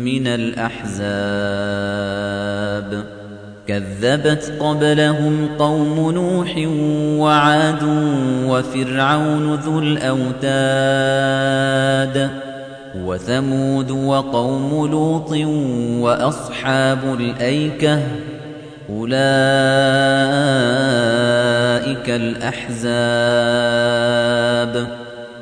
من الأحزاب. كذبت قبلهم قوم نوح وعاد وفرعون ذو الأوتاد وثمود وقوم لوط وأصحاب الأيكة. أولئك الأحزاب.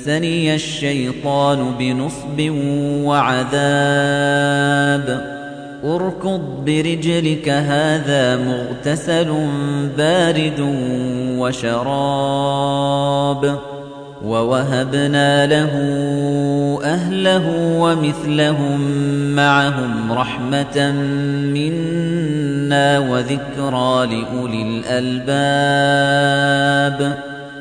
مسني الشيطان بنصب وعذاب. اركض برجلك هذا مغتسل بارد وشراب. ووهبنا له أهله ومثلهم معهم رحمة منا وذكرى لأولي الألباب.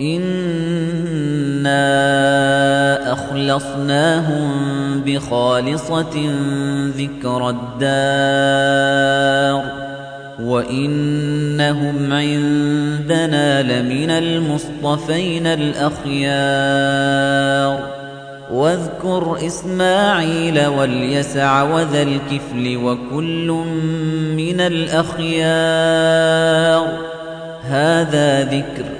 إنا أخلصناهم بخالصة ذكر الدار وَإِنَّهُمْ عِندَنَا لَمِنَ الْمُصْطَفَيْنَ الْأَخْيَارِ واذكر إسماعيل واليسع وذا الكفل وكل من الأخيار هذا ذكر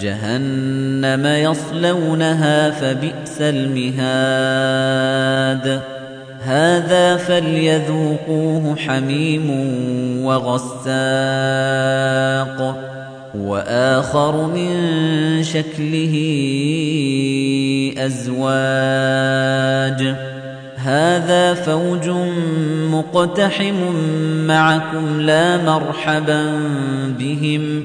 جهنم يصلونها فبئس المهاد. هذا فليذوقوه حميم وغساق. وآخر من شكله أزواج. هذا فوج مقتحم معكم لا مرحبا بهم.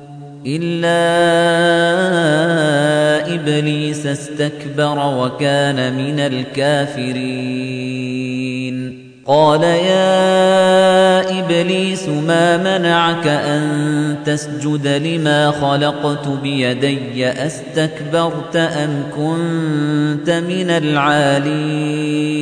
إلا إبليس استكبر وكان من الكافرين. قال يا إبليس ما منعك أن تسجد لما خلقت بيدي؟ أستكبرت أم كنت من العالين؟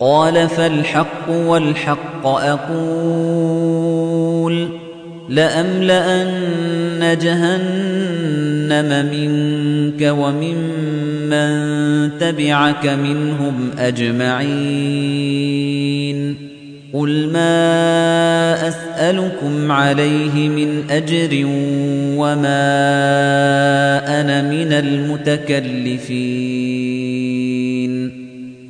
قَالَ فَالْحَقُّ وَالْحَقَّ أَقُولُ لَأَمْلَأَنَّ جَهَنَّمَ مِنكَ وَمِمَّن تَبِعَكَ مِنْهُمْ أَجْمَعِينَ قُلْ مَا أَسْأَلُكُمْ عَلَيْهِ مِنْ أَجْرٍ وَمَا أَنَا مِنَ الْمُتَكَلِّفِينَ